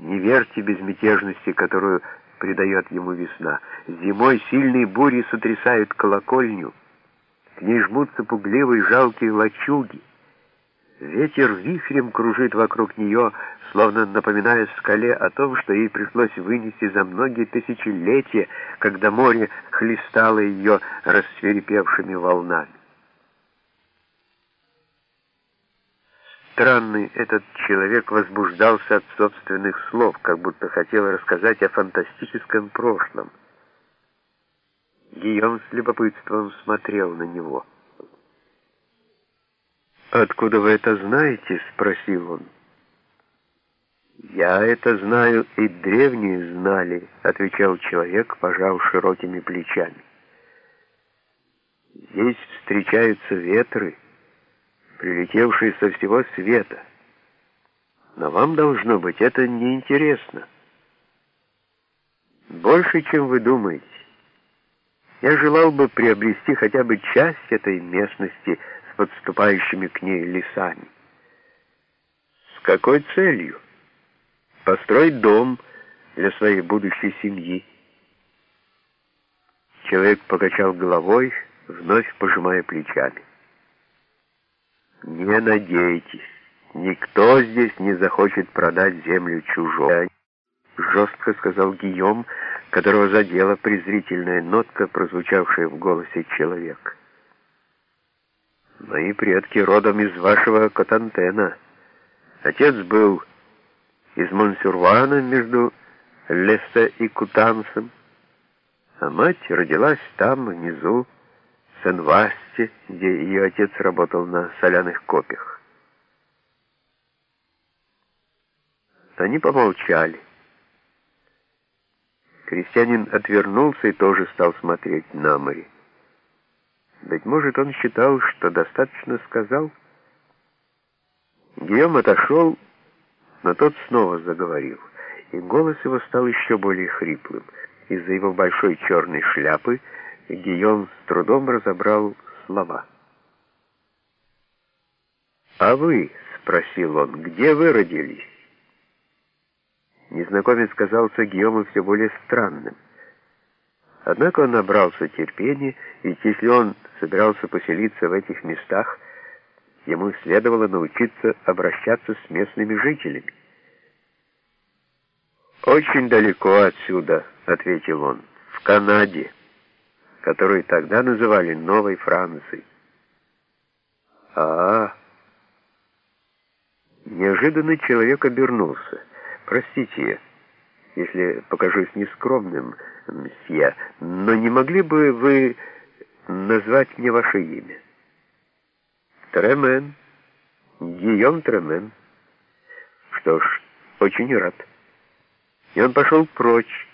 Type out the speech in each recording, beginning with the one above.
Не верьте безмятежности, которую придает ему весна. Зимой сильные бури сотрясают колокольню. К ней жмутся пугливые жалкие лачуги. Ветер вихрем кружит вокруг нее, словно напоминая скале о том, что ей пришлось вынести за многие тысячелетия, когда море хлестало ее рассверепевшими волнами. Странный этот человек возбуждался от собственных слов, как будто хотел рассказать о фантастическом прошлом. Гийом с любопытством смотрел на него. «Откуда вы это знаете?» — спросил он. «Я это знаю, и древние знали», — отвечал человек, пожав широкими плечами. «Здесь встречаются ветры, прилетевшие со всего света. Но вам, должно быть, это неинтересно. Больше, чем вы думаете. Я желал бы приобрести хотя бы часть этой местности с подступающими к ней лесами. С какой целью? Построить дом для своей будущей семьи. Человек покачал головой, вновь пожимая плечами. Не надейтесь, никто здесь не захочет продать землю чужой. Жестко сказал Гийом, которого задела презрительная нотка, прозвучавшая в голосе человека. Мои предки родом из вашего Катантена. Отец был из Монсюрвана между Лессе и Кутансом, а мать родилась там, внизу, Сен-Васте, где ее отец работал на соляных копьях. Они помолчали. Крестьянин отвернулся и тоже стал смотреть на море. Быть может, он считал, что достаточно сказал. Гийом отошел, но тот снова заговорил, и голос его стал еще более хриплым. Из-за его большой черной шляпы Гийом с трудом разобрал слова. «А вы?» — спросил он. «Где вы родились?» Незнакомец казался Гийому все более странным. Однако он набрался терпения, ведь если он собирался поселиться в этих местах, ему следовало научиться обращаться с местными жителями. «Очень далеко отсюда», — ответил он, — «в Канаде» которую тогда называли Новой Францией. А, -а, а Неожиданно человек обернулся. «Простите, если покажусь нескромным, мсье, но не могли бы вы назвать мне ваше имя?» «Тремен. Гийом Тремен». «Что ж, очень рад». И он пошел прочь,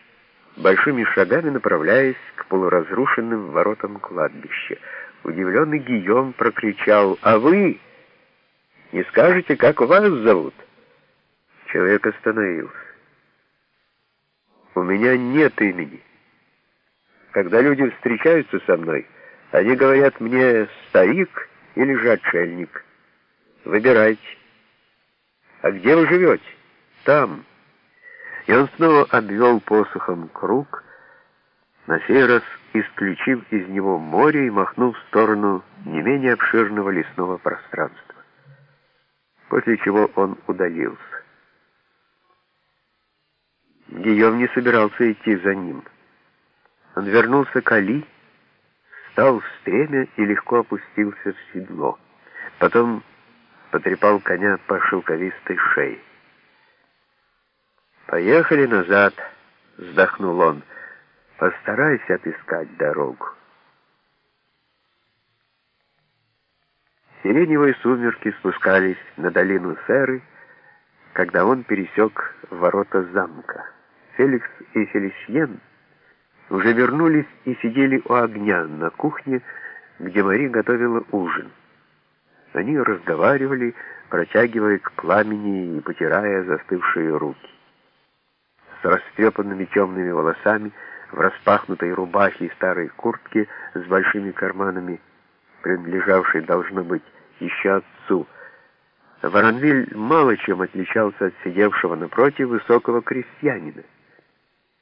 большими шагами направляясь к полуразрушенным воротам кладбища. Удивленный Гийом прокричал «А вы не скажете, как вас зовут?» Человек остановился. «У меня нет имени. Когда люди встречаются со мной, они говорят мне «старик» или же «отшельник». Выбирайте. А где вы живете? Там. И он снова обвел посохом круг, на сей раз исключив из него море и махнул в сторону не менее обширного лесного пространства. После чего он удалился. Гийом не собирался идти за ним. Он вернулся к Али, встал в стремя и легко опустился в седло. Потом потрепал коня по шелковистой шее. «Поехали назад», — вздохнул он. «Постарайся отыскать дорогу». Сиреневые сумерки спускались на долину Серы, когда он пересек ворота замка. Феликс и Фелисьен уже вернулись и сидели у огня на кухне, где Мари готовила ужин. Они разговаривали, протягивая к пламени и потирая застывшие руки растрепанными темными волосами, в распахнутой рубахе и старой куртке с большими карманами, принадлежавшей, должно быть, еще отцу. Воронвиль мало чем отличался от сидевшего напротив высокого крестьянина.